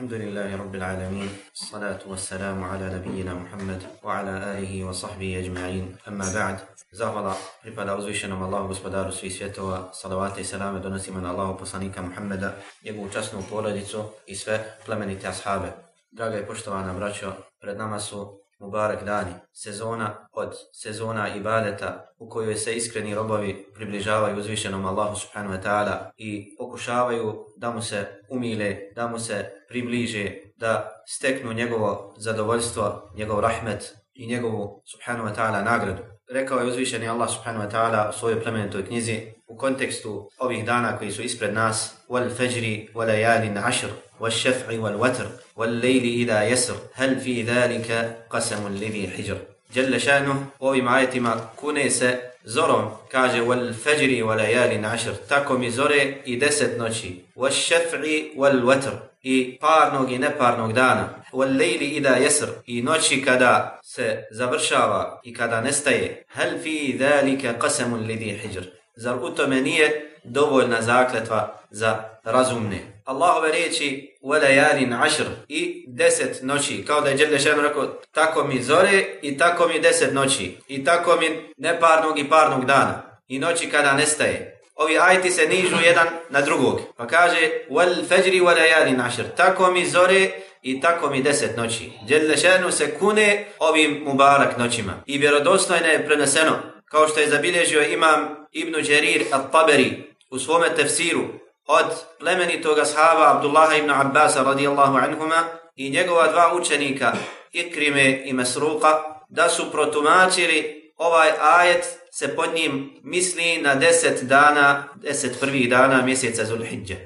الحمد لله رب العالمين الصلاة والسلام على نبينا محمد وعلى آله وصحبه أجمعين أما بعد زهلا pripada uzvišenom Allahu gospodaru svih svjetova, salavate i salame donosimo na Allahu poslanika Muhammeda, njegovu časnu porodicu i sve plemenite ashabe. Draga i poštovana braćo, pred nama su Mubarak dani, sezona od sezona ibadeta u kojoj se iskreni robovi približavaju uzvišenom Allahu subhanahu wa ta'ala i pokušavaju da mu se umile, da mu se približe, da steknu njegovo zadovoljstvo, njegov rahmet i njegovu subhanahu wa ta'ala nagradu. Rekao je uzvišeni Allah subhanahu wa ta'ala u svojoj plemenitoj knjizi u kontekstu ovih dana koji su ispred nas wal fajri wal layalin ashr والشفع والوتر والليل إذا يسر هل في ذلك قسم لذي حجر جل شانه ovim ajetima kune se zorom, kaže wal fajri wal layalin ashr, tako mi zore i deset noći, wal šef'i wal watr, i parnog i neparnog dana, wal layli ida yasr, i noći kada se završava i kada nestaje, hal fi zalika qasamun lidhi hijr. Zar u tome nije dovoljna zakletva za razumne? Allahove riječi وَلَيَالٍ عَشْرٍ i deset noći, kao da je Đerde Šejem rekao, tako mi zore i tako mi deset noći, i tako mi neparnog i parnog dana, i noći kada nestaje. Ovi ajti se nižu jedan na drugog, pa kaže وَلْ فَجْرِ وَلَيَالٍ عَشْرٍ tako mi zore i tako mi deset noći. Đerde Šejem se kune ovim mubarak noćima. I vjerodostojno je preneseno, kao što je zabilježio imam Ibn Đerir al-Taberi u svome tefsiru, od plemenitog ashaba Abdullaha ibn Abbas radijallahu anhuma i njegova dva učenika Ikrime i Mesruqa da su protumačili ovaj ajet se pod njim misli na deset dana, deset prvih dana mjeseca Zulhidže.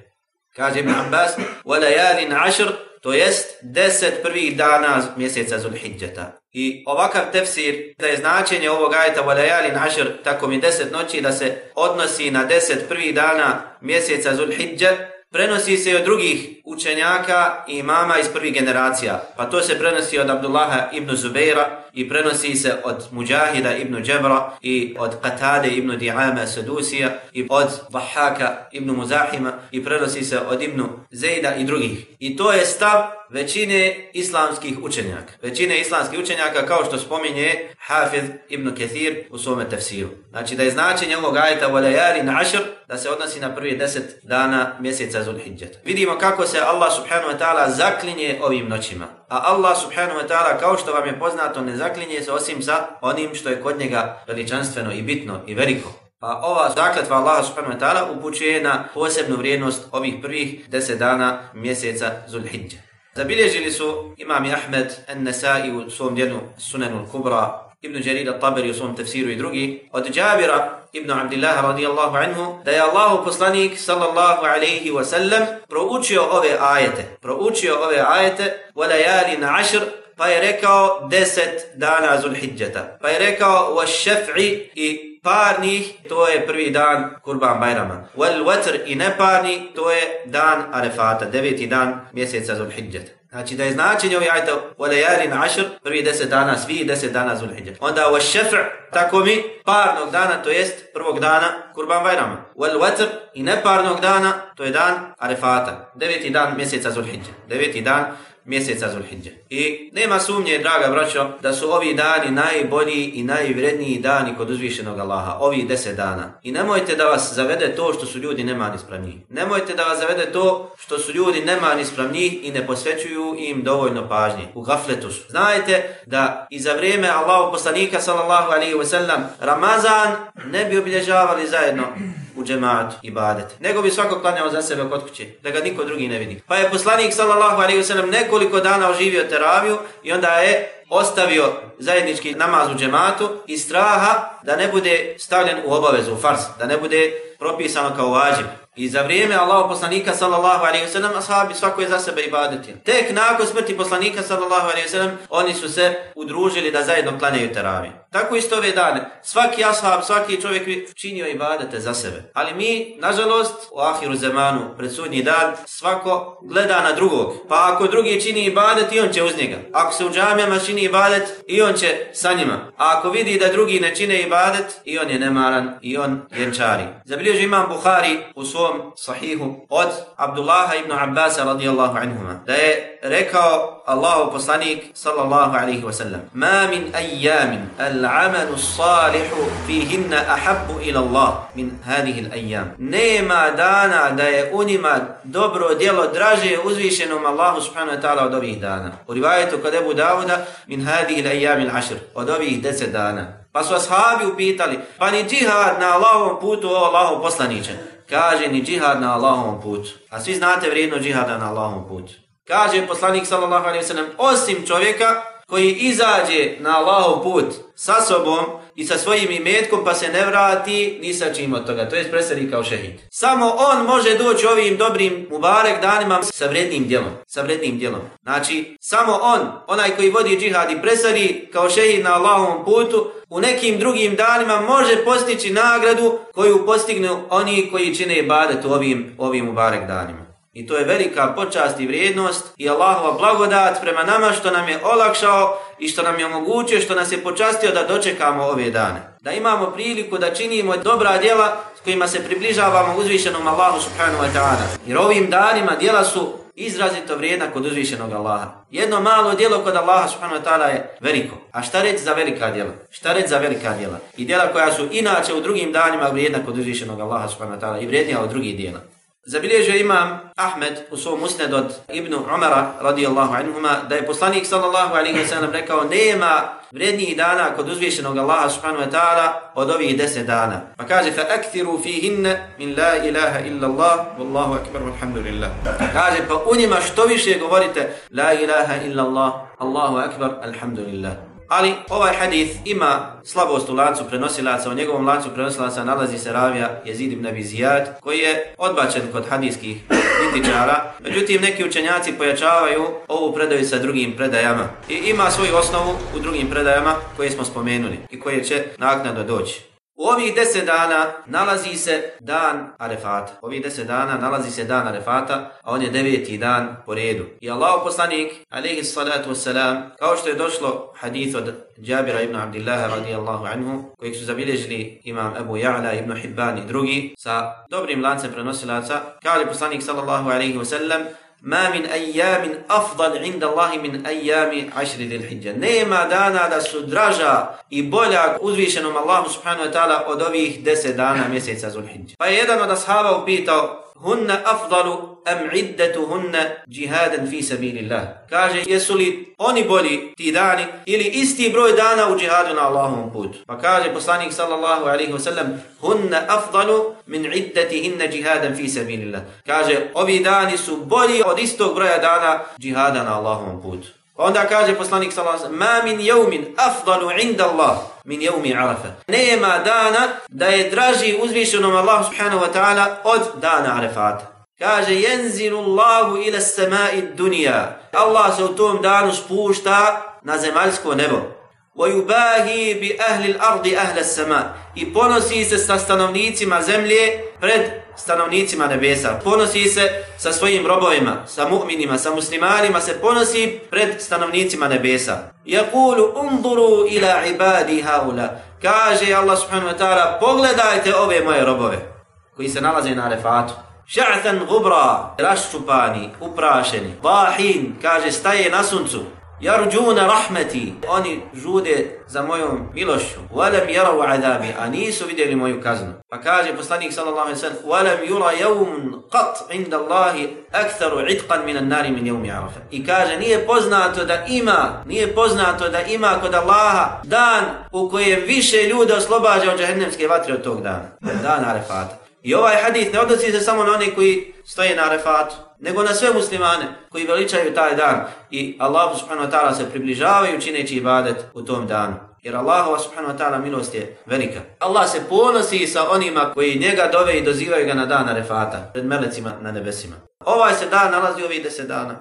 Kaže Ibn Abbas, وَلَيَالٍ عَشْرٍ to jest deset prvih dana mjeseca Zulhidžeta. I ovakav tefsir, da je značenje ovog ajeta Valajalin Ašr tako mi deset noći, da se odnosi na deset prvih dana mjeseca Zulhidžet, prenosi se od drugih učenjaka i imama iz prvih generacija. Pa to se prenosi od Abdullaha ibn Zubeira i prenosi se od Mujahida ibn Džebra i od Qatade ibn Di'ama Sadusija i od Vahaka ibn Muzahima i prenosi se od ibn Zejda i drugih. I to je stav većine islamskih učenjaka. Većine islamskih učenjaka kao što spominje Hafiz ibn Kathir u svome tefsiru. Znači da je značenje ovog ajeta Walajari na da se odnosi na prvi deset dana mjeseca Zulhidžeta. Vidimo kako se Allah subhanahu wa ta'ala zaklinje ovim noćima. A Allah subhanahu wa ta'ala kao što vam je poznato ne zaklinje se osim sa onim što je kod njega veličanstveno i bitno i veliko. Pa ova zakletva Allaha subhanahu wa ta'ala upućuje na posebnu vrijednost ovih prvih deset dana mjeseca Zulhidža. Zabilježili su imami Ahmed en-Nasai u svom djelu Sunanul Kubra, Ibn Jarir al-Tabari u svom tefsiru i drugi, od Jabira ibn Abdillah radijallahu anhu, da je Allahu poslanik sallallahu alaihi wa sallam proučio ove ajete, proučio ove ajete, وَلَيَالِ نَعَشْرِ pa je rekao deset dana Zulhidžeta, pa je rekao wa šef'i i parnih, to je prvi dan Kurban Bajrama. Wal watr i neparni, to je dan Arefata, deveti dan mjeseca Zulhidžeta. Znači da je značenje ovih ajta وَلَيَالِ نَعَشْرِ prvi deset dana, svi deset dana Zulhidžeta. Onda wa šef'i, tako mi, parnog dana, to jest prvog dana Kurban Bajrama. Wal watr i neparnog dana, to je dan Arefata, deveti dan mjeseca Zulhidžeta. Deveti dan mjeseca Zulhidže. I nema sumnje, draga braćo, da su ovi dani najbolji i najvredniji dani kod uzvišenog Allaha, ovi deset dana. I nemojte da vas zavede to što su ljudi nemani sprem njih. Nemojte da vas zavede to što su ljudi nemani sprem njih i ne posvećuju im dovoljno pažnje. U gafletu su. Znajte da i za vrijeme Allahu poslanika sallallahu alaihi wa sallam Ramazan ne bi obilježavali zajedno u džematu i. Nego bi svako klanjao za sebe kod kuće, da ga niko drugi ne vidi. Pa je poslanik sallallahu alaihi wasallam nekoliko dana oživio teraviju i onda je ostavio zajednički namaz u džematu i straha da ne bude stavljen u obavezu, u fars, da ne bude propisano kao vađib. I za vrijeme Allahu poslanika sallallahu alejhi ve sellem ashabi svako je za sebe ibadeti. Tek nakon smrti poslanika sallallahu alejhi ve sellem oni su se udružili da zajedno klanjaju teravih. Tako isto ove dane. Svaki ashab, svaki čovjek činio ibadete za sebe. Ali mi, nažalost, u ahiru zemanu, pred sudnji dan, svako gleda na drugog. Pa ako drugi čini ibadet, i on će uz njega. Ako se u džamijama čini ibadet, i on će sa njima. A ako vidi da drugi ne čine ibadet, i on je nemaran, i on jenčari. Zabilježi imam Buhari u svom svom sahihu od Abdullaha ibn Abbas radijallahu anhuma da je rekao Allahu poslanik sallallahu alaihi wa sallam ma min ayyamin al-amalu salihu fihinna ahabbu ila Allah min hadihi al-ayyam. Nema dana da je u njima dobro djelo draže uzvišenom Allahu subhanahu wa ta'ala od ovih dana. U rivajetu kod Ebu Davuda min hadihi al-ayyam al-ashr od ovih deset dana. Pa su ashabi upitali, pa ni džihad na Allahovom putu, o Allahov poslaniće. Kaže, ni džihad na Allahovom putu. A svi znate vrijedno džihada na Allahovom putu. Kaže poslanik sallallahu alaihi sellem osim čovjeka koji izađe na Allahov put sa sobom i sa svojim imetkom pa se ne vrati ni sa čim od toga. To je preseli kao šehid. Samo on može doći ovim dobrim mubarek danima sa vrednim djelom. Sa vrednim djelom. Znači, samo on, onaj koji vodi džihad i preseli kao šehid na Allahovom putu, u nekim drugim danima može postići nagradu koju postignu oni koji čine ibadet u ovim, ovim mubarek danima. I to je velika počast i vrijednost i Allahova blagodat prema nama što nam je olakšao i što nam je omogućio, što nas je počastio da dočekamo ove dane. Da imamo priliku da činimo dobra djela s kojima se približavamo uzvišenom Allahu subhanahu wa ta'ala. Jer ovim danima djela su izrazito vrijedna kod uzvišenog Allaha. Jedno malo djelo kod Allaha subhanahu wa ta'ala je veliko. A šta reći za velika djela? Šta reći za velika djela? I djela koja su inače u drugim danima vrijedna kod uzvišenog Allaha subhanahu wa ta'ala i vrijednija od drugih djela. Zabilježio imam Ahmed u svom usned od Ibnu Umara radijallahu anhuma da je poslanik sallallahu alaihi wa sallam rekao nema vrednijih dana kod uzvišenog Allaha subhanahu wa ta'ala od ovih deset dana. Pa kaže fa akthiru fihinne min la ilaha illa Allah wallahu akbar walhamdulillah. Pa kaže pa u njima što više govorite la ilaha illa Allah Allahu akbar alhamdulillah. Ali ovaj hadith ima slabost u lancu prenosilaca, u njegovom lancu prenosilaca nalazi se ravija Jezid ibn Abi Zijad, koji je odbačen kod hadijskih kritičara. Međutim, neki učenjaci pojačavaju ovu predaju sa drugim predajama. I ima svoju osnovu u drugim predajama koje smo spomenuli i koje će naknadno doći. U ovih deset dana nalazi se dan Arefata. U ovih deset dana nalazi se dan Arefata, a on je deveti dan po redu. I Allah poslanik, alaihi salatu wasalam, kao što je došlo hadith od Džabira ibn Abdillaha radijallahu anhu, kojeg su zabilježili imam Ebu Ja'la ibn Hibban i drugi, sa dobrim lancem prenosilaca, kao je poslanik sallallahu alaihi wasallam, ma min ayyamin afdal inda Allahi min ayami ashri dhil hijja. Nema dana da su draža i bolja uzvišenom Allahu subhanahu wa ta'ala od ovih 10 dana mjeseca Zulhijja. Pa je jedan od ashaba upitao hunna afdalu am iddatuhunna jihadan fi sabilillah. Kaže jesu li oni bolji ti dani ili isti broj dana u džihadu na Allahovom putu. Pa kaže poslanik sallallahu alejhi ve sellem hunna afdalu min iddatihinna jihadan fi sabilillah. Kaže ovi dani su bolji od istog broja dana džihada na Allahovom putu. Onda kaže poslanik sallallahu alejhi ve sellem: "Ma min yawmin afdalu 'inda Allah min yawmi Arafa." Nema dana da je draži uzvišenom Allahu subhanahu wa ta'ala od dana Arafata. Kaže: "Yanzilu Allahu ila as-sama'i ad-dunya." Allah se u tom danu spušta na zemaljsko nebo. وَيُبَاهِي بِأَهْلِ الْأَرْضِ أَهْلَ al-ardi i ponosi se sa stanovnicima zemlje pred stanovnicima nebesa. Ponosi se sa svojim robovima, sa mu'minima, sa muslimanima, se ponosi pred stanovnicima nebesa. Jakulu unduru ila ibadi haula. Kaže Allah subhanahu wa ta'ala, pogledajte ove moje robove koji se nalaze na refatu. Ša'than gubra, raščupani, uprašeni. Bahin, kaže, staje na suncu. Jarđuna rahmeti, oni žude za mojom milošću. Walam yaraw adabi, a nisu vidjeli moju kaznu. Pa kaže poslanik sallallahu alejhi ve sellem: "Walam yura yawm qat 'inda Allahi aktharu 'itqan min an-nar min yawm Arafah." I kaže nije poznato da ima, nije poznato da ima kod Allaha dan u kojem više ljudi oslobađa od džehennemske vatre od tog dana. Dan Arafata. I ovaj hadis ne odnosi se samo na one koji stoje na Arafatu, nego na sve muslimane koji veličaju taj dan i Allahu subhanahu wa ta'ala se približavaju čineći ibadet u tom danu. Jer Allahova subhanahu wa ta'ala milost je velika. Allah se ponosi sa onima koji njega dove i dozivaju ga na dan refata, pred melecima na nebesima. Ovaj se dan nalazi ovih deset dana.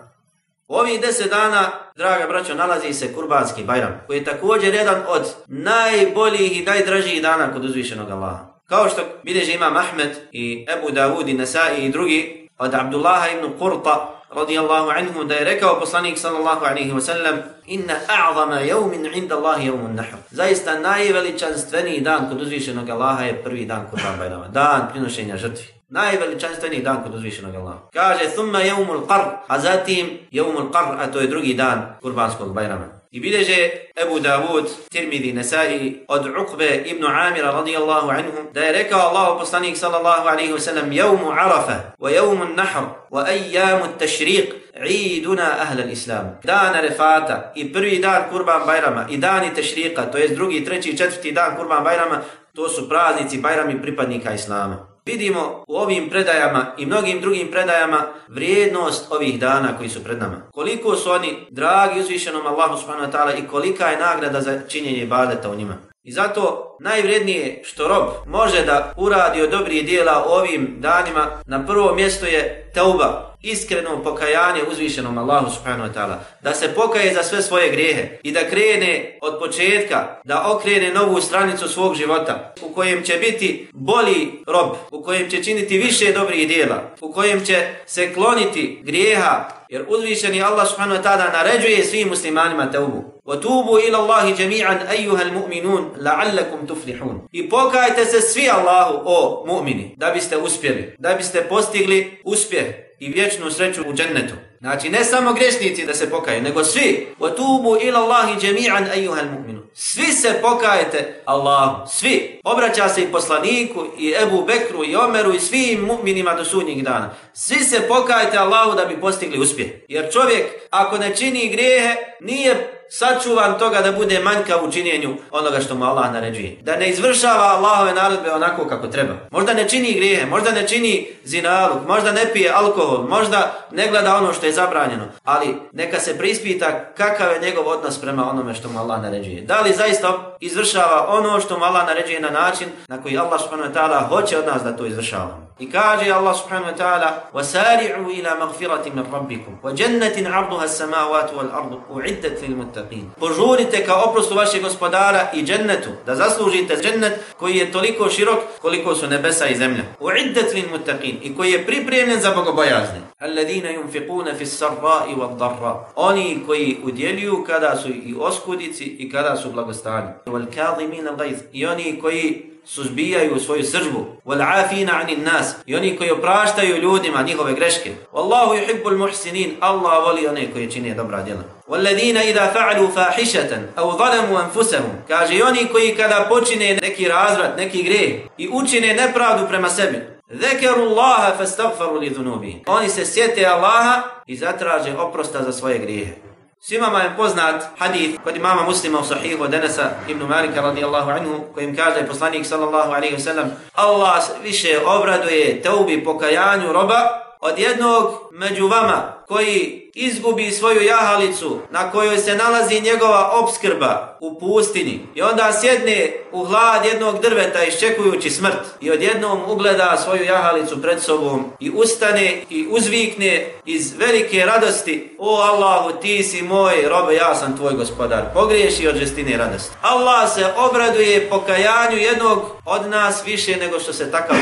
U ovih deset dana, draga braćo, nalazi se Kurbanski Bajram, koji je također jedan od najboljih i najdražijih dana kod uzvišenog Allaha. Kao što bilježi imam Ahmed i Ebu Davud i Nasai i drugi od Abdullaha ibn Qurta radijallahu anhu da je rekao poslanik sallallahu alaihi wa sallam inna a'zama yawmin inda Allahi yawmun nahr. Zaista najveličanstveniji dan kod uzvišenog Allaha je prvi dan Kurban Bajrama. Dan prinošenja žrtvi. Najveličanstveniji dan kod uzvišenog Allaha. Kaže, thumma yawmul qar, a zatim yawmul qar, a to je drugi dan kurbanskog bajrama. I bileže Ebu Davud, Tirmidhi, Nesai, od Uqbe ibn Amira radijallahu anhu, da je rekao Allahu poslanik sallallahu alaihi wa sallam, jevmu Arafa, wa jevmu Nahr, wa ayyamu tashriq, iduna ahla islam. Dan Arefata i prvi dan Kurban Bajrama i dani Tešriqa, to jest drugi, treći, četvrti dan Kurban Bajrama, to su praznici Bajrami pripadnika Islama. Vidimo u ovim predajama i mnogim drugim predajama vrijednost ovih dana koji su pred nama. Koliko su oni dragi uzvišenom Allahu subhanahu wa ta'ala i kolika je nagrada za činjenje ibadeta u njima. I zato najvrednije što rob može da uradi od dobrih dijela u ovim danima, na prvo mjesto je teuba, iskreno pokajanje uzvišenom Allahu subhanahu wa ta'ala, da se pokaje za sve svoje grijehe i da krene od početka, da okrene novu stranicu svog života, u kojem će biti boli rob, u kojem će činiti više dobrih dijela, u kojem će se kloniti grijeha, jer uzvišeni Allah subhanahu wa ta'ala naređuje svim muslimanima teubu. وَتُوبُوا إِلَى اللَّهِ جَمِيعًا أَيُّهَا الْمُؤْمِنُونَ لَعَلَّكُمْ تُفْلِحُونَ I pokajte se svi Allahu, o mu'mini, da biste uspjeli, da biste postigli uspjeh i vječnu sreću u džennetu. Znači, ne samo grešnici da se pokaju, nego svi. وَتُوبُوا إِلَى اللَّهِ جَمِيعًا أَيُّهَا الْمُؤْمِنُونَ Svi se pokajete Allahu, svi. Obraća se i poslaniku, i Ebu Bekru, i Omeru, i svim mu'minima do sudnjih dana. Svi se pokajete Allahu da bi postigli uspjeh. Jer čovjek, ako ne čini grijehe, nije sačuvan toga da bude manjka u činjenju onoga što mu Allah naređuje. Da ne izvršava Allahove naredbe onako kako treba. Možda ne čini grijehe, možda ne čini zinaluk, možda ne pije alkohol, možda ne gleda ono što je zabranjeno. Ali neka se prispita kakav je njegov odnos prema onome što mu Allah naređuje. Da li zaista izvršava ono što mu Allah naređuje na način na koji Allah subhanahu wa ta'ala hoće od nas da to izvršavamo. I kaže Allah subhanahu wa ta'ala وَسَارِعُوا إِلَى مَغْفِرَةٍ مِنْ رَبِّكُمْ وَجَنَّةٍ عَرْضُهَا السَّمَاوَاتُ وَالْأَرْضُ أُعِدَّتْ لِلْمُتَّقِينَ Požurite ka oprostu vašeg gospodara i džennetu, da zaslužite džennet koji je toliko širok koliko su nebesa i zemlja. أُعِدَّتْ لِلْمُتَّقِينَ I koji je pripremljen za bogobojazne. الَّذِينَ يُنْفِقُونَ فِي السَّرَّاءِ وَالضَّرَّ Oni koji udjeljuju kada su i oskudici i kada su blagostani. وَالْكَاظِمِينَ الْغَيْثِ I oni koji suzbijaju svoju sržbu wal afina anin nas oni koji opraštaju ljudima njihove greške wallahu yuhibbul muhsinin Allah voli one koji čine dobra djela walladina idha fa'alu fahishatan aw zalamu anfusahum kaže oni koji kada počine neki razvrat neki grijeh i učine nepravdu prema sebi Zekeru Allaha fastaghfaru li dhunubi. Oni se sjete Allaha i zatraže oprosta za svoje grijehe. Svima je poznat hadith kod imama muslima u sahihu od Enesa ibn Malika radijallahu anhu kojim kaže poslanik sallallahu alaihi wa sallam Allah više obraduje teubi pokajanju roba od jednog među vama koji izgubi svoju jahalicu na kojoj se nalazi njegova obskrba u pustini i onda sjedne u hlad jednog drveta iščekujući smrt. I odjednom ugleda svoju jahalicu pred sobom i ustane i uzvikne iz velike radosti O Allahu ti si moj robe ja sam tvoj gospodar. Pogriješi od žestine radosti. Allah se obraduje pokajanju jednog od nas više nego što se takav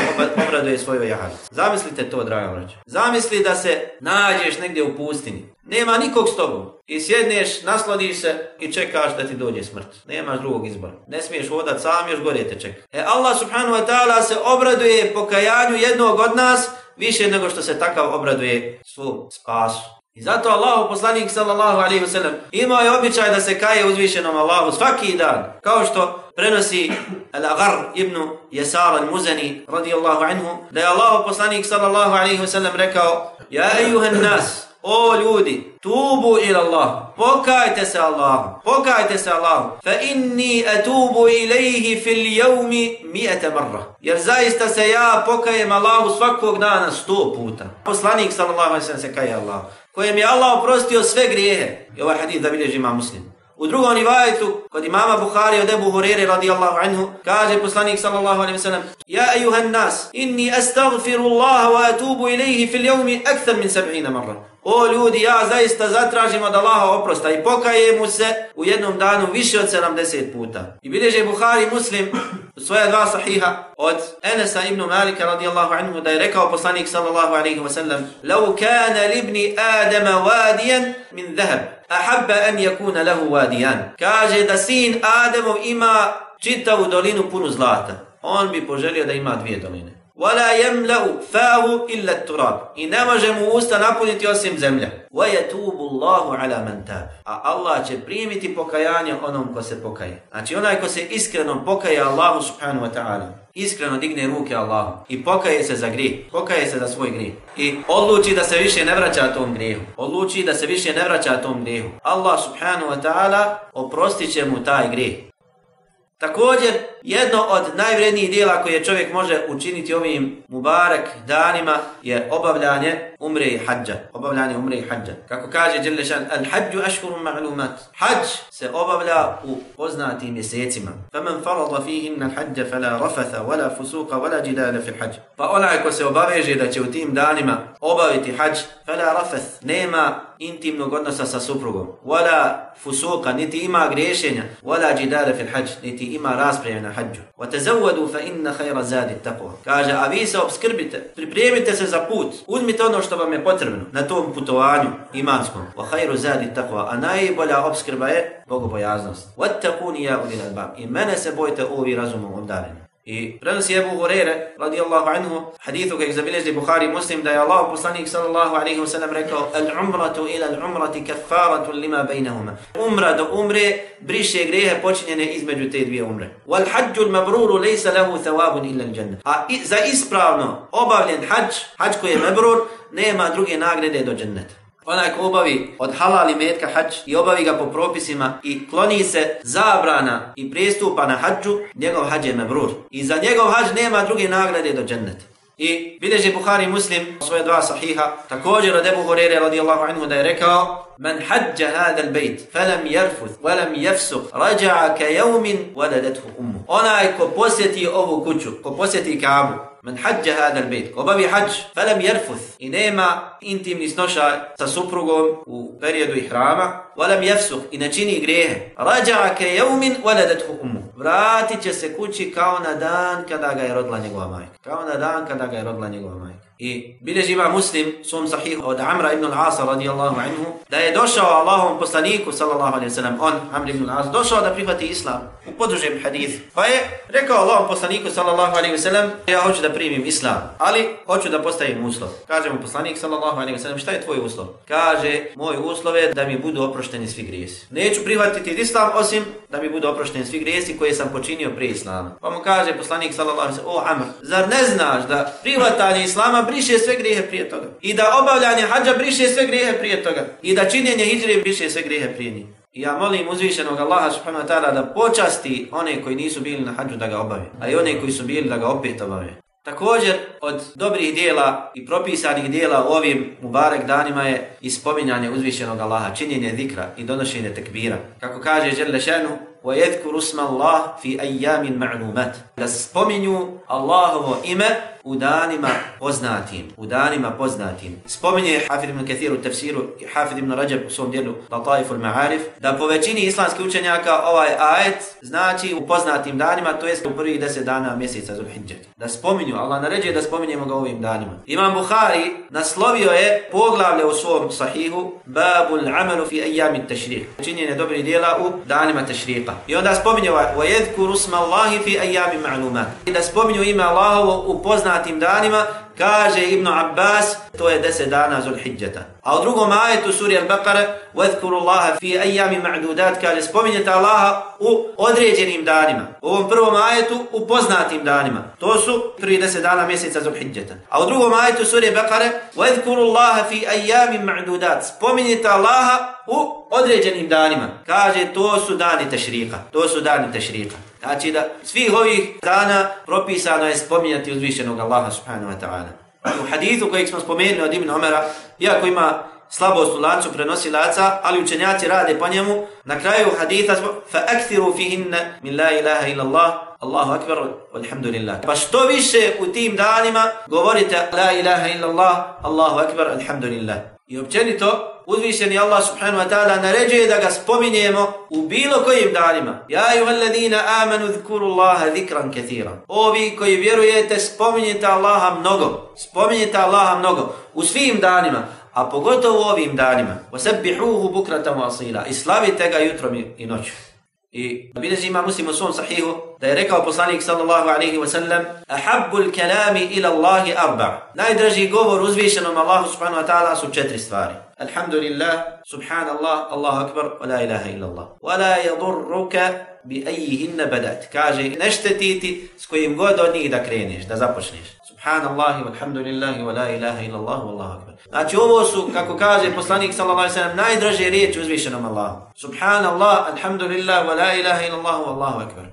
obraduje svojoj jahalici. Zamislite to draga vraća zamisli da se nađeš negdje u pustini Nema nikog s tobom. I sjedneš, nasladiš se i čekaš da ti dođe smrt. Nemaš drugog izbora. Ne smiješ vodat sam, još gore te čeka. E Allah subhanahu wa ta'ala se obraduje pokajanju jednog od nas više nego što se takav obraduje svom spasu. I zato Allahu poslanik sallallahu alaihi wa sallam imao je običaj da se kaje uzvišenom Allahu svaki dan. Kao što prenosi Al-Agar ibn Yasar al-Muzani radijallahu anhu da je Allahu poslanik sallallahu alaihi wa sallam rekao Ja ejuhan nas, O ljudi, tubu ila Allah, pokajte se Allah, pokajte se Allah, fa inni atubu ilaihi fil jevmi mi'ete marra. Jer zaista se ja pokajem Allahu svakog dana sto puta. Poslanik sallallahu alaihi sallam se kaje Allah, kojem je Allah oprostio sve grijehe. I ovaj hadith da bilježi ima muslim. U drugom rivajetu, kod imama Bukhari od Ebu Hurere radijallahu anhu, kaže poslanik sallallahu alaihi sallam, Ja ejuhan nas, inni astaghfiru Allah wa atubu ilaihi fil jevmi akthar min sab'ina marra. O ljudi, ja zaista zatražim od Allaha oprosta i pokaje mu se u jednom danu više od 70 puta. I bilježe Buhari muslim u svoja dva sahiha od Enesa ibn Malika radijallahu anhu da je rekao poslanik sallallahu alaihi wa sallam Lau kana libni Adama wadijan min zahab, ahabba an yakuna lahu wadijan. Kaže da sin Adamov ima čitavu dolinu punu zlata. On bi poželio da ima dvije doline. ولا يملأ فاه إلا التراب I ne može mu usta napuniti osim zemlja. وَيَتُوبُ اللَّهُ عَلَى مَنْ تَابِ A Allah će primiti pokajanje onom ko se pokaje. Znači onaj ko se iskreno pokaje Allahu subhanahu wa ta'ala. Iskreno digne ruke Allahu i pokaje se za grijeh. Pokaje se za svoj grijeh. I odluči da se više ne vraća tom grijehu. Odluči da se više ne vraća tom grijehu. Allah subhanahu wa ta'ala oprostit će mu taj grijeh. Također, jedno od najvrednijih dijela koje čovjek može učiniti ovim mubarak danima je obavljanje umre i hađa. Obavljanje umre i hađa. Kako kaže Đelešan, al hađu aškurum ma'lumat. Hađ se obavlja u poznatim mjesecima. Faman farada fihin al hađa fala rafatha, wala fusuka, wala jidala fil hađ. Pa onaj ko se obaveže da će u tim danima obaviti hađ, fala rafath, nema intimnog odnosa sa suprugom. Wala fusuka, niti ima grešenja. Wala jidala fil hađ, niti ima rasprave na hađu. Wa tazawwadu fa inna khayra zadi taqwa. Kaže, a vi se obskrbite, pripremite se za put. Uzmite ono što vam je potrebno na tom putovanju imanskom. Wa khayru zadi taqwa. A najbolja obskrba je bogobojaznost. Wattaquni ya ulil albab. I mene se bojte ovi razumom obdareni. I prenosi Ebu Hurere, radijallahu anhu, hadithu kojeg zabilježili Bukhari muslim, da je Allah poslanik sallallahu alaihi wa sallam rekao Al-umratu ila al-umrati kafaratu lima bejnahuma. Umra do umre briše grehe počinjene između te dvije umre. Wal hađu al-mabruru lejsa lahu thawabun illa al-đanna. A za ispravno obavljen hađ, hađ koji je mabrur, nema druge nagrade do dženneta onaj ko obavi od halali metka hađ i obavi ga po propisima i kloni se zabrana i pristupa na hađu, njegov hađ je mebrur. I za njegov hađ nema druge nagrade do dženneta. I bilježi Bukhari muslim svoje dva sahiha, također od Ebu Hurere radijallahu anhu da je rekao Men hađa hada al-bejt, falam jerfuth, walam jefsuh, rađa'a ka jevmin, waladathu ummu. Onaj ko posjeti ovu kuću, ko posjeti Kaabu, من حج هذا البيت. وبابي حج فلم يرفث. إنما انت من سنوشا سسوبرغم وبريد إحرامة. ولم jefsuh, i ne čini grehe, rađa'a ka jevmin, waladathu ummu. Vratit će se kući kao na dan kada ga je rodila njegova majka. Kao na dan kada ga je rodila njegova majka. I bilježi ima muslim svom sahihu od Amra ibn al-Asa radijallahu anhu da je došao Allahom poslaniku sallallahu alaihi sallam on Amr ibn al-Asa došao da prihvati islam u podružem hadith pa je rekao Allahom poslaniku sallallahu alaihi sallam ja hoću da primim islam ali hoću da postavim uslov kaže mu poslanik sallallahu alaihi sallam šta je tvoj uslov kaže moj uslov je da mi budu oprošteni svi grijesi neću prihvatiti islam osim da mi budu oprošteni svi grijesi koje sam počinio prije islama pa mu kaže poslanik sallallahu alejhi ve sellem: o Amr zar ne znaš da prihvatanje islama briše sve grijehe prije toga. I da obavljanje hadža briše sve grijehe prije toga. I da činjenje hidre briše sve grijehe prije njih. Ja molim uzvišenog Allaha subhanahu wa ta'ala da počasti one koji nisu bili na hađu da ga obave. A i one koji su bili da ga opet obave. Također, od dobrih dijela i propisanih dijela u ovim Mubarek danima je ispominjanje uzvišenog Allaha, činjenje zikra i donošenje tekbira. Kako kaže Žele Šenu, وَيَذْكُرُ اسْمَ اللَّهِ فِي أَيَّامٍ مَعْلُومَاتٍ Da spominju Allahovo ime u danima poznatim, u danima poznatim. Spominje Hafid ibn Kathir u tefsiru i Hafid ibn Rajab u svom dijelu Lataif al-Ma'arif, da po većini islamskih učenjaka ovaj ajet znači u poznatim danima, to jest u prvih deset dana mjeseca Zulhidžet. Da spominju, Allah naređuje da spominjemo ga ovim danima. Imam Bukhari naslovio je poglavlje u svom sahihu Babul amalu fi ajami tešrih. Činjenje dobrih dijela u danima tešriha. I onda spominje ovaj وَيَذْكُرُ اسْمَ اللَّهِ فِي أَيَّامِ مَعْلُومَاتِ I da spominju ime Allahovo u poznatim danima, kaže Ibn Abbas, to je deset dana Zul Hidjeta. A u drugom ajetu suri Al-Baqara, وَذْكُرُ اللَّهَ فِي أَيَّامِ مَعْدُودَاتِ kaže spominjete Allaha u određenim danima. U ovom prvom ajetu u poznatim danima. To su prvi deset dana mjeseca Zul Hidjeta. A u drugom ajetu suri Al-Baqara, وَذْكُرُ اللَّهَ فِي أَيَّامِ مَعْدُودَاتِ spominjete Allaha u određenim danima. Kaže, to su dani tešrika. To su dani tešrika. Znači da svih ovih dana propisano je spominjati uzvišenog Allaha subhanahu wa ta'ala. U hadithu kojeg smo spomenuli od Ibn Omera, iako ima slabost u lancu prenosi laca, ali učenjaci rade po njemu, na kraju haditha smo fa فِهِنَّ مِنْ min la ilaha اللَّهِ Allahu akbar, alhamdulillah. Pa što više u tim danima govorite la ilaha illallah, Allahu akbar, alhamdulillah. I općenito, uzvišeni Allah subhanahu wa ta'ala naređuje da ga spominjemo u bilo kojim danima. Ja i valadina amanu dhkuru Allaha dhikran kathira. Ovi koji vjerujete, spominjite Allaha mnogo. Spominjite Allaha mnogo. U svim danima. A pogotovo u ovim danima. Wasabbihuhu wa asila. I slavite ga jutrom i noću. I bilježi ima muslim u svom sahihu da je rekao poslanik sallallahu alaihi wa sallam Ahabbul kalami ila Allahi arba. Najdraži govor uzvišenom Allahu subhanahu wa ta'ala su četiri stvari. Alhamdulillah, subhanallah, Allahu akbar, wa la ilaha illa Allah. Wa la yadurruka bi ayihinna badat. Kaže, ne štetiti s kojim god od njih da kreneš, da započneš. Subhanallahi, walhamdulillah, wa la ilaha illa Allah, wallahu akbar. Znači, ovo su, kako kaže poslanik sallallahu alaihi sallam, najdraže riječi uzvišenom Allahu. Subhanallah, alhamdulillah, wa la ilaha illa Allah, wallahu akbar.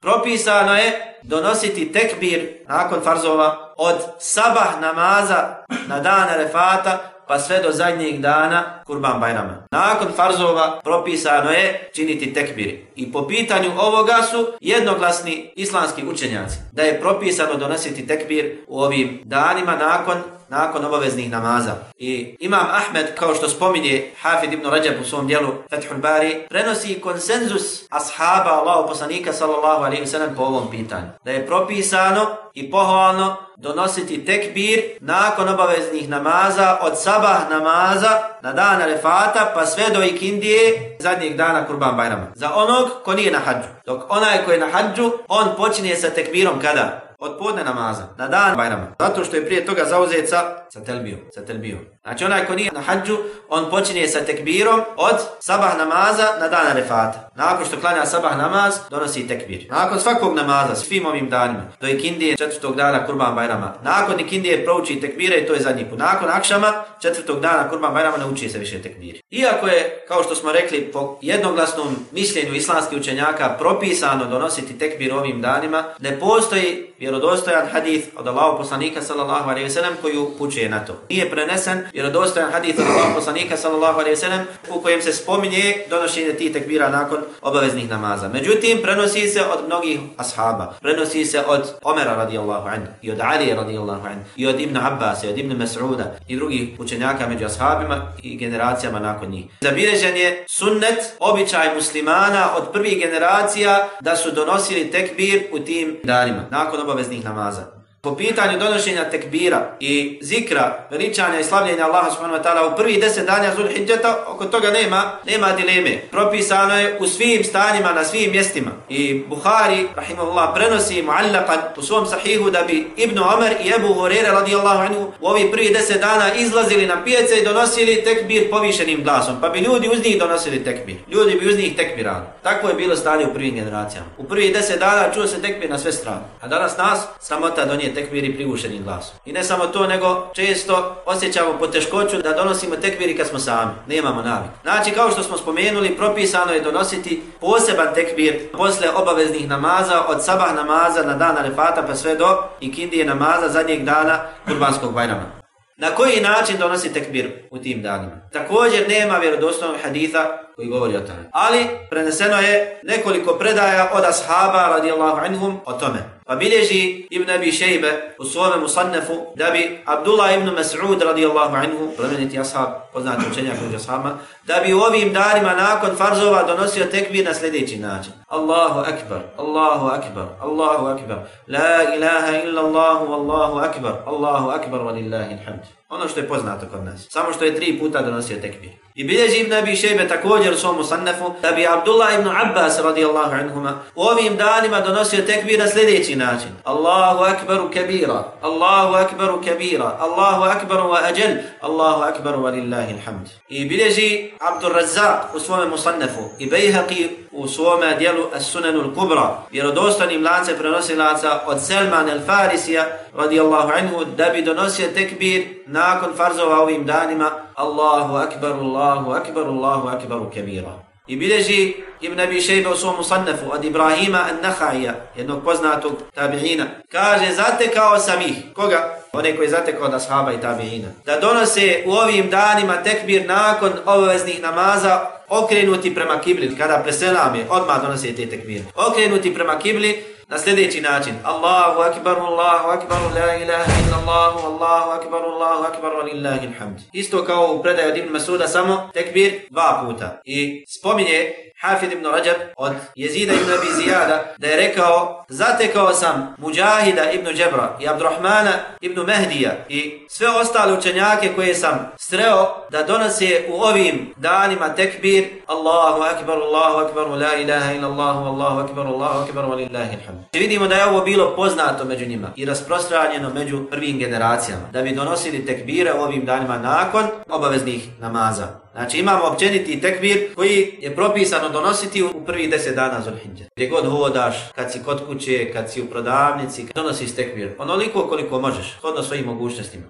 Propisano je donositi tekbir nakon farzova od sabah namaza na dan refata pa sve do zadnjeg dana Kurban Bajrama. Nakon farzova propisano je činiti tekbir. I po pitanju ovoga su jednoglasni islamski učenjaci. Da je propisano donositi tekbir u ovim danima nakon nakon obaveznih namaza. I Imam Ahmed, kao što spominje Hafid ibn Rajab u svom dijelu Fethul Bari, prenosi konsenzus ashaba Allahu poslanika sallallahu alaihi wa sallam po ovom pitanju. Da je propisano i pohvalno donositi tekbir nakon obaveznih namaza od sabah namaza na dan refata pa sve do ikindije zadnjeg dana kurban bajrama. Za onog ko nije na hađu. Dok onaj ko je na hađu, on počinje sa tekbirom kada? Od podne namaza, na dan Bajrama. Zato što je prije toga zauzet sa, sa telbijom, sa telbijom. Znači onaj ko nije na hađu, on počinje sa tekbirom od sabah namaza na dan Arefata. Nakon što klanja sabah namaz, donosi tekbir. Nakon svakog namaza, svim ovim danima, do ikindije četvrtog dana Kurban Bajrama. Nakon ikindije prouči tekbire i to je zadnji put. Nakon akšama, četvrtog dana Kurban Bajrama ne uči se više tekbiri. Iako je, kao što smo rekli, po jednoglasnom mišljenju islamskih učenjaka propisano donositi tekbir ovim danima, ne postoji vjerodostojan hadith od Allahu poslanika sallallahu alejhi ve sellem koji upućuje na to. Nije prenesen vjerodostojan hadith od Allahu poslanika sallallahu alejhi ve sellem u kojem se spominje donošenje tih tekbira nakon obaveznih namaza. Međutim prenosi se od mnogih ashaba. Prenosi se od Omera radijallahu anhu i od Ali radijallahu anhu i od Ibn Abbas i od Ibn Mas'uda i drugih učenjaka među ashabima i generacijama nakon njih. Zabilježen je sunnet, običaj muslimana od prvih generacija da su donosili tekbir u tim danima nakon obaveznih namaza po pitanju donošenja tekbira i zikra, veličanja i slavljenja Allaha subhanahu wa ta'ala u prvi deset dana Zulhidjeta, oko toga nema, nema dileme. Propisano je u svim stanjima, na svim mjestima. I Buhari, rahimahullah, prenosi muallakan u svom sahihu da bi Ibn Omer i Ebu Horeire, radijallahu anhu, u ovi prvi deset dana izlazili na pijece i donosili tekbir povišenim glasom. Pa bi ljudi uz njih donosili tekbir. Ljudi bi uz njih tekbirali. Tako je bilo stanje u prvim generacijama. U prvi deset dana čuo se tekbir na sve strane. A danas nas samota donije tekbiri prigušenim glasom. I ne samo to, nego često osjećamo poteškoću da donosimo tekbiri kad smo sami. Nemamo navik. Znači, kao što smo spomenuli, propisano je donositi poseban tekbir posle obaveznih namaza, od sabah namaza na dan Arefata pa sve do ikindije namaza zadnjeg dana kurbanskog bajrama. Na koji način donosi tekbir u tim danima? Također nema vjerodostojnog haditha koji govori o tome. Ali preneseno je nekoliko predaja od ashaba radijallahu anhum o tome. Pa bilježi Ibn Abi Shejbe u svome musannefu da bi Abdullah ibn Mas'ud radijallahu anhu, plemeniti ashab, poznati učenjak među ashabima, da bi u ovim danima nakon farzova donosio tekbir na sljedeći način. Allahu akbar, Allahu akbar, Allahu akbar, la ilaha illa Allahu, Allahu akbar, Allahu akbar, wa lillahi alhamd. Ono što je poznato kod nas. Samo što je tri puta donosio tekbir. I bilježi Ibn Abi Shejbe također u svom musannefu da bi Abdullah ibn Abbas radijallahu anhuma u ovim danima donosio tekbir na sljedeći način. Allahu akbaru kabira, Allahu akbaru kabira, Allahu akbaru wa ajal, Allahu akbaru wa lillahi alhamd. I bilježi Abdul Razzaq u svom musannefu i Bejhaqi u svom dijelu As-Sunanu al-Kubra vjerodostanim lance prenosilaca od Selman al-Farisija radijallahu anhu da bi donosio tekbir nakon farzova ovim danima Allahu akbar, Allahu akbar, Allahu akbar kabira. I bilježi Ibn Abi Shayba u svom musannefu od Ibrahima An-Nahaija, jednog poznatog tabi'ina, kaže, zatekao sam ih. Koga? One koji zatekao da shaba i tabi'ina. Da donose u ovim danima tekbir nakon obaveznih namaza okrenuti prema kibli. Kada preselam je, odmah donose te tekbir. Okrenuti prema kibli na sljedeći način. Allahu akbar, Allahu akbar, la ilaha illallahu, Allahu, akbar, Allahu akbar, lillahi alhamd. Isto kao u predaju od Ibn Masuda, samo tekbir dva puta. I spominje Hafid ibn Rajab od Jezida ibn Abi Zijada da je rekao zatekao sam Mujahida ibn Džebra i Abdurrahmana ibn Mehdija i sve ostale učenjake koje sam streo da donose u ovim danima tekbir Allahu akbar, Allahu akbar, la ilaha illa Allahu, Allahu akbar, Allahu akbar, wa lillahi alhamd. I vidimo da je ovo bilo poznato među njima i rasprostranjeno među prvim generacijama da bi donosili tekbire u ovim danima nakon obaveznih namaza. Znači imamo općeniti tekbir koji je propisano donositi u prvi deset dana Zulhidja. Gdje god hodaš, kad si kod kuće, kad si u prodavnici, donosiš tekbir. Onoliko koliko možeš, hodno svojim mogućnostima.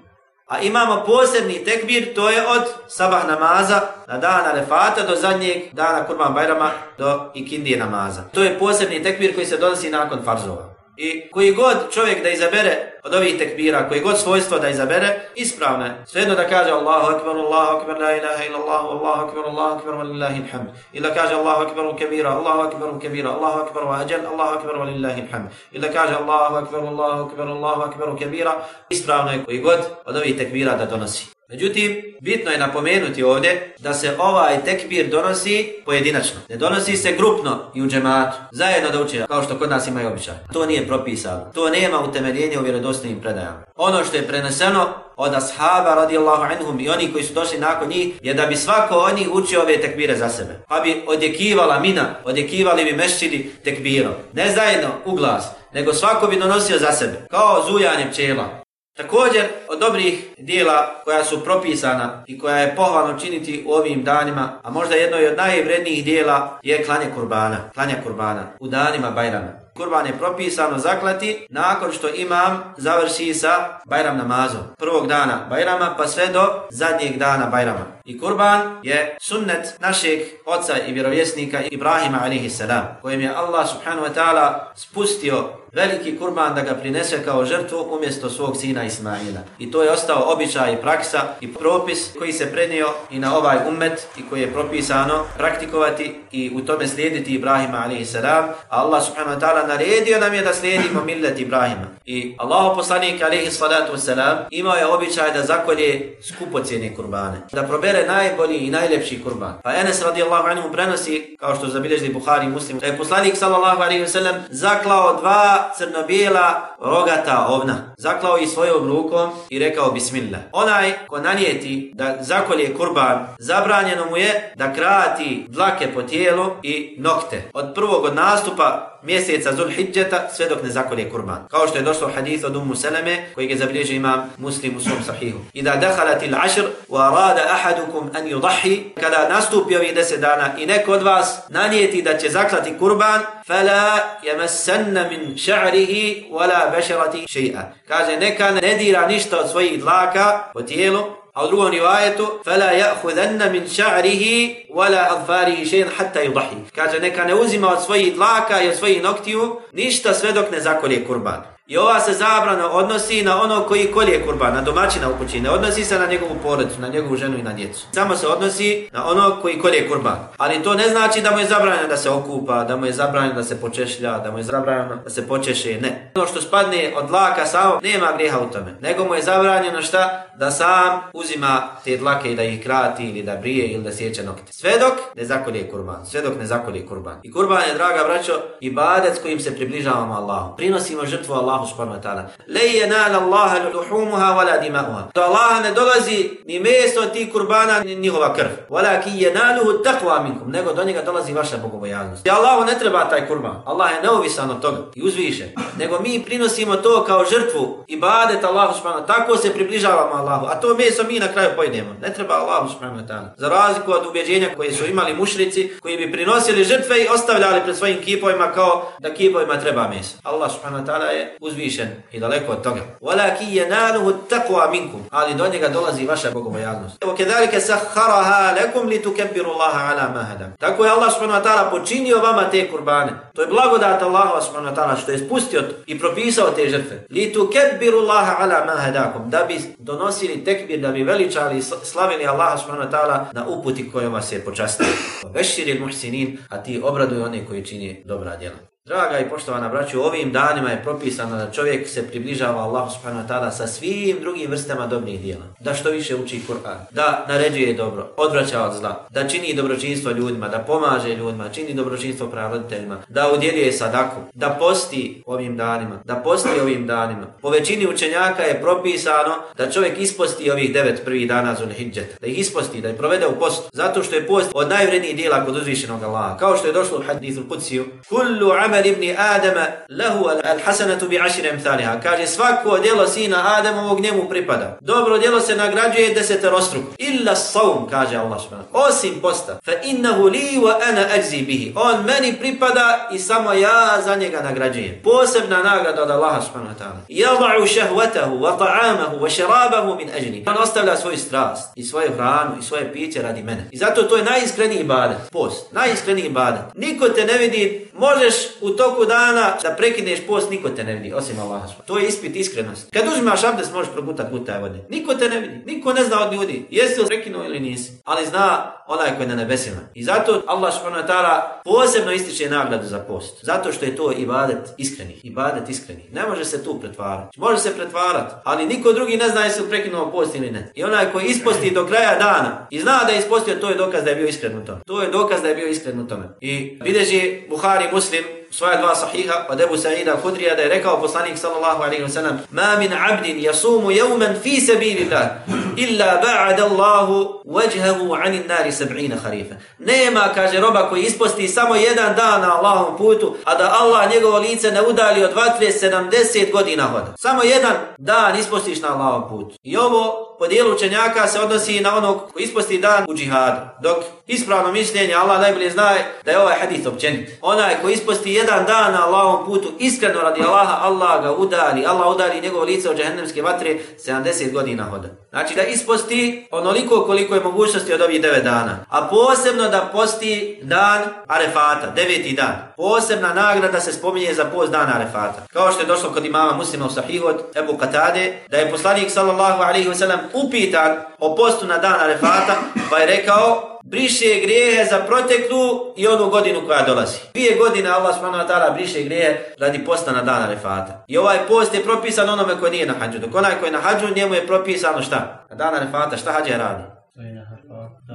A imamo posebni tekbir, to je od sabah namaza na dana refata do zadnjeg dana kurban bajrama do ikindije namaza. To je posebni tekbir koji se donosi nakon farzova. I koji god čovjek da izabere od ovih tekbira, koji god svojstvo da izabere, ispravno je. Svejedno da kaže Allahu akbar, Allahu akbar, la ilaha illa Allah, Allahu akbar, Allahu akbar, wa lillahi alhamd. Ila kaže Allahu akbar kebira, Allahu akbar kebira, Allahu akbar wa ajal, Allahu akbar wa lillahi alhamd. Ila kaže Allahu akbar, Allahu akbar, Allahu akbar kebira, ispravno je koji god od ovih tekbira da donosi. Međutim, bitno je napomenuti ovdje da se ovaj tekbir donosi pojedinačno. Ne donosi se grupno i u džematu, zajedno da uči, kao što kod nas imaju običaj. To nije propisano. To nema utemeljenje u vjerodostojnim predajama. Ono što je preneseno od ashaba radijallahu anhum i oni koji su došli nakon njih je da bi svako od njih učio ove tekbire za sebe. Pa bi odjekivala mina, odjekivali bi mešćili tekbirom. Ne zajedno u glas, nego svako bi donosio za sebe. Kao zujanje pčela. Također, od dobrih dijela koja su propisana i koja je pohvalno činiti u ovim danima, a možda jedno od najvrednijih dijela je klanje kurbana, klanje kurbana u danima Bajrama. Kurban je propisano zaklati nakon što imam završi sa Bajram namazom. Prvog dana Bajrama pa sve do zadnjeg dana Bajrama. I kurban je sunnet našeg oca i vjerovjesnika Ibrahima alaihi salam, kojim je Allah subhanahu wa ta'ala spustio veliki kurban da ga prinese kao žrtvu umjesto svog sina Ismaila. I to je ostao običaj i praksa i propis koji se prenio i na ovaj ummet i koji je propisano praktikovati i u tome slijediti Ibrahima a.s. A Allah subhanahu wa ta'ala naredio nam je da slijedimo millet Ibrahima. I Allah poslanik a.s. imao je običaj da zakolje skupocijene kurbane. Da probere najbolji i najlepši kurban. Pa Enes radijallahu anhu prenosi, kao što zabilježili Buhari i Muslim, da je poslanik sallallahu alaihi wa zaklao dva crno-bijela rogata ovna. Zaklao i svojom rukom i rekao bismillah. Onaj ko nanijeti da zakolje kurban, zabranjeno mu je da krati dlake po tijelu i nokte. Od prvog od nastupa mjeseca Zulhidžeta sve dok ne zakolje kurban. Kao što je došlo hadith od Ummu Seleme koji je zabilježio imam muslim u svom sahihu. I da dehalati l'ašr wa rada ahadukum an yudahi kada nastupi ovih deset dana i neko od vas nanijeti da će zaklati kurban fala yamassanna min šarihi wala bešarati šeja. Kaže, neka ne dira ništa od svojih dlaka po tijelu, a u drugom rivajetu, fela ja'hudanna min šarihi wala adfarihi šejen hatta yudahi. Kaže, neka ne uzima od svojih dlaka i od svojih noktiju ništa sve dok ne zakolje kurbanu. I ova se zabrana odnosi na ono koji kolje kurban, na domaćina u kući. Ne odnosi se na njegovu porodicu, na njegovu ženu i na djecu. Samo se odnosi na ono koji kolje kurban. Ali to ne znači da mu je zabranjeno da se okupa, da mu je zabranjeno da se počešlja, da mu je zabranjeno da se počeše. Ne. Ono što spadne od dlaka samo, nema grijeha u tome. Nego mu je zabranjeno šta? Da sam uzima te dlake i da ih krati ili da brije ili da sjeća nokte. Sve dok ne zakolje kurban. Sve dok ne zakolje kurban. I kurban je, draga braćo, ibadet s kojim se približavamo Allahu. Prinosimo žrtvu Allahu Allahu subhanahu wa ta'ala. La yanala Allaha luhumuha wala dima'uha. Do Allaha ne dolazi ni meso ti kurbana ni njihova krv. Wala Walakin yanaluhu taqwa minkum. Nego do njega dolazi vaša bogobojaznost. I Allahu ne treba taj kurban. Allah je neovisan od toga i uzviše. Nego mi prinosimo to kao žrtvu ibadet Allahu subhanahu wa ta'ala. Tako se približavamo Allahu. A to meso mi na kraju pojedemo. Ne treba Allahu subhanahu wa ta'ala. Za razliku od ubjeđenja koje su imali mušrici koji bi prinosili žrtve i ostavljali pred svojim kipovima kao da kipovima treba meso. Allah subhanahu wa ta'ala je uzvišen i daleko od toga. Walaki yanaluhu taqwa minkum. Ali do njega dolazi vaša bogobojaznost. Evo kedalike sahharaha lakum litukabbiru Allaha ala ma hadam. Tako je Allah subhanahu wa ta'ala počinio vama te kurbane. To je blagodat Allaha subhanahu wa ta'ala što je spustio i propisao te žrtve. Litukabbiru Allaha ala ma hadakum. Da bi donosili tekbir, da bi veličali slavili Allaha subhanahu wa ta'ala na uputi kojom vas je počastio. Beširi muhsinin, a ti obraduj one koji čini dobra djela. Draga i poštovana braću, ovim danima je propisano da čovjek se približava Allahu subhanahu wa ta'ala sa svim drugim vrstama dobrih dijela. Da što više uči Kur'an, da naređuje dobro, odvraća od zla, da čini dobročinstvo ljudima, da pomaže ljudima, čini dobročinstvo pravoditeljima, da udjeljuje sadaku, da posti ovim danima, da posti ovim danima. Po većini učenjaka je propisano da čovjek isposti ovih devet prvih dana Zulhidžeta, da ih isposti, da ih provede u postu, zato što je post od najvrednijih dijela kod uzvišenog Allaha. Kao što je došlo u hadithu Kuciju, kullu amal ibn Adama lahu al-hasanatu bi ashri amthaliha. Kaže svako djelo sina Adamovog njemu pripada. Dobro djelo se nagrađuje deseterostruko. Illa saum, kaže Allah subhanahu. Osim posta. Fa innahu li wa ana ajzi bihi. On meni pripada i samo ja za njega nagrađujem. Posebna nagrada od Allaha subhanahu wa ta'ala. Yada'u shahwatahu wa ta'amahu wa sharabahu min ajli. On ostavlja svoju strast i svoju hranu i svoje piće radi mene. I zato to je najiskreniji ibadet. Post. Najiskreniji ibadet. Niko te ne vidi, možeš u toku dana da prekineš post, niko te ne vidi, osim Allaha. To je ispit iskrenosti. Kad uzmaš abdest, možeš progutati put vode. Niko te ne vidi, niko ne zna od ljudi, jesi li prekinuo ili nisi. Ali zna onaj koji je na nebesima. I zato Allah subhanahu ta'ala posebno ističe nagradu za post. Zato što je to ibadet iskrenih. Ibadet iskrenih. Ne može se tu pretvarati. Može se pretvarati, ali niko drugi ne zna jesi li prekinuo post ili ne. I onaj koji isposti do kraja dana i zna da je ispostio, to je dokaz da je bio iskren u tome. To je dokaz da je bio iskren u tome. I videži Buhari Muslim svoja dva sahiha pa od Ebu Sa'ida Hudrija da je rekao poslanik sallallahu alaihi wa sallam Ma min abdin jasumu jevmen fi sabilillah illa ba'ada Allahu wajhahu 'anil nari 70 kharifa. Nema, kaže roba koji isposti samo jedan dan na Allahovom putu, a da Allah njegovo lice ne udali od 2-70 godina hoda. Samo jedan dan ispostiš na Allahovom putu. I ovo po dijelu učenjaka se odnosi na onog koji isposti dan u džihadu. Dok ispravno mišljenje, Allah najbolje zna da je ovaj hadith općenit. Onaj koji isposti jedan dan na Allahovom putu, iskreno radi Allaha, Allah ga udali. Allah udali njegovo lice od džahennemske vatre 70 godina hoda. Znači da isposti onoliko koliko je mogućnosti od ovih 9 dana. A posebno da posti dan Arefata, deveti dan. Posebna nagrada se spominje za post dana Arefata. Kao što je došlo kod imama muslima u Sahih od Ebu Katade, da je poslanik sallallahu alaihi wa sallam upitan o postu na dan Arefata, pa je rekao, briše grijehe za proteklu i onu godinu koja dolazi. Dvije godine Allah subhanahu wa ta'ala briše grijehe radi posta na dan Arefata. I ovaj post je propisan onome koji nije na hađu. Dok onaj koji je na hađu, njemu je propisano šta? Na dan Arefata, šta hađe radi?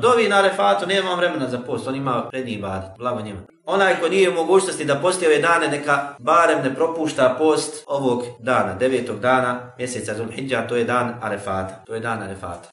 Dovi na Arefatu, nema vremena za post, on ima prednji ibadet, blago njima. Onaj ko nije u mogućnosti da posti ove dane, neka barem ne propušta post ovog dana, devetog dana mjeseca Zulhidja, to je dan Arefata. To je dan Arefata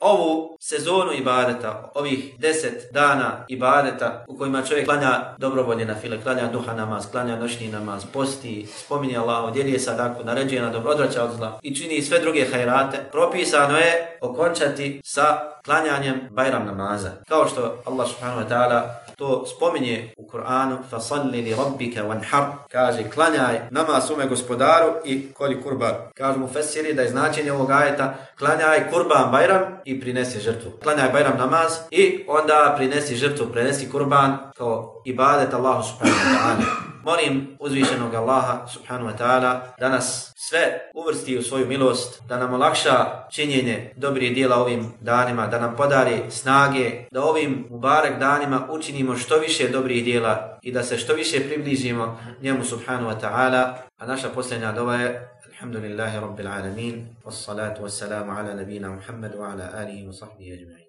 ovu sezonu ibadeta, ovih deset dana ibadeta u kojima čovjek klanja dobrovolje na file, klanja duha namaz, klanja noćni namaz, posti, spominje Allah, djelije sadaku, naređuje na dobro, odvraća od zla i čini sve druge hajrate, propisano je okončati sa klanjanjem Bajram namaza. Kao što Allah subhanahu wa ta'ala to spominje u Kur'anu fasalli li rabbika wanhar kaže klanjaj namaz sume gospodaru i koli kurban kaže mu fesiri da je značenje ovog ajeta klanjaj kurban bajram i prinesi žrtvu klanjaj bajram namaz i onda prinesi žrtvu prinesi kurban kao ibadet Allahu subhanahu wa ta'ala molim uzvišenog Allaha subhanahu wa ta'ala da nas sve uvrsti u svoju milost, da nam olakša činjenje dobrih dijela ovim danima, da nam podari snage, da ovim mubarek danima učinimo što više dobrih dijela i da se što više približimo njemu subhanahu wa ta'ala. A naša posljednja dova je Alhamdulillahi Rabbil Alamin, wassalatu wassalamu ala nabina Muhammadu wa ala alihi wa sahbihi ajma'in.